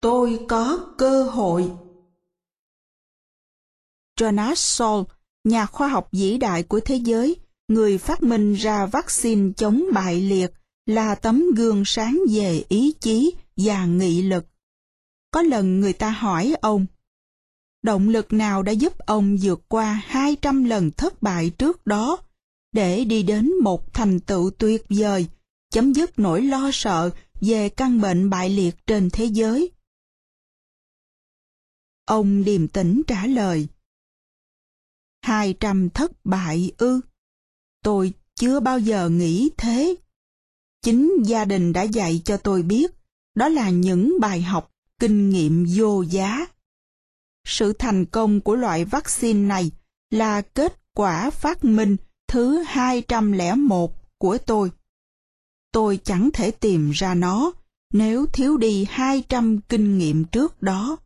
Tôi có cơ hội. Jonas Salk, nhà khoa học vĩ đại của thế giới, người phát minh ra vaccine chống bại liệt, là tấm gương sáng về ý chí và nghị lực. Có lần người ta hỏi ông, động lực nào đã giúp ông vượt qua 200 lần thất bại trước đó để đi đến một thành tựu tuyệt vời, chấm dứt nỗi lo sợ về căn bệnh bại liệt trên thế giới. Ông điềm tĩnh trả lời. 200 thất bại ư? Tôi chưa bao giờ nghĩ thế. Chính gia đình đã dạy cho tôi biết, đó là những bài học, kinh nghiệm vô giá. Sự thành công của loại vaccine này là kết quả phát minh thứ 201 của tôi. Tôi chẳng thể tìm ra nó nếu thiếu đi 200 kinh nghiệm trước đó.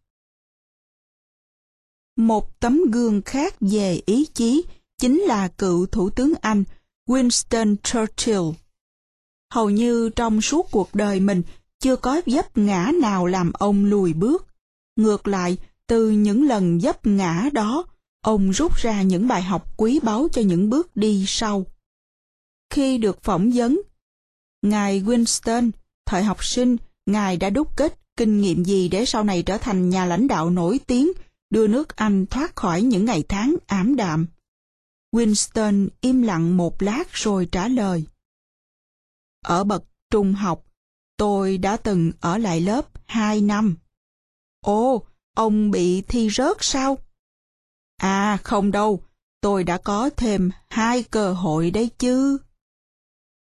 Một tấm gương khác về ý chí chính là cựu Thủ tướng Anh Winston Churchill. Hầu như trong suốt cuộc đời mình chưa có vấp ngã nào làm ông lùi bước. Ngược lại, từ những lần vấp ngã đó, ông rút ra những bài học quý báu cho những bước đi sau. Khi được phỏng vấn, Ngài Winston, thời học sinh, Ngài đã đúc kết kinh nghiệm gì để sau này trở thành nhà lãnh đạo nổi tiếng, đưa nước Anh thoát khỏi những ngày tháng ảm đạm. Winston im lặng một lát rồi trả lời. Ở bậc trung học, tôi đã từng ở lại lớp 2 năm. Ồ, ông bị thi rớt sao? À không đâu, tôi đã có thêm hai cơ hội đấy chứ.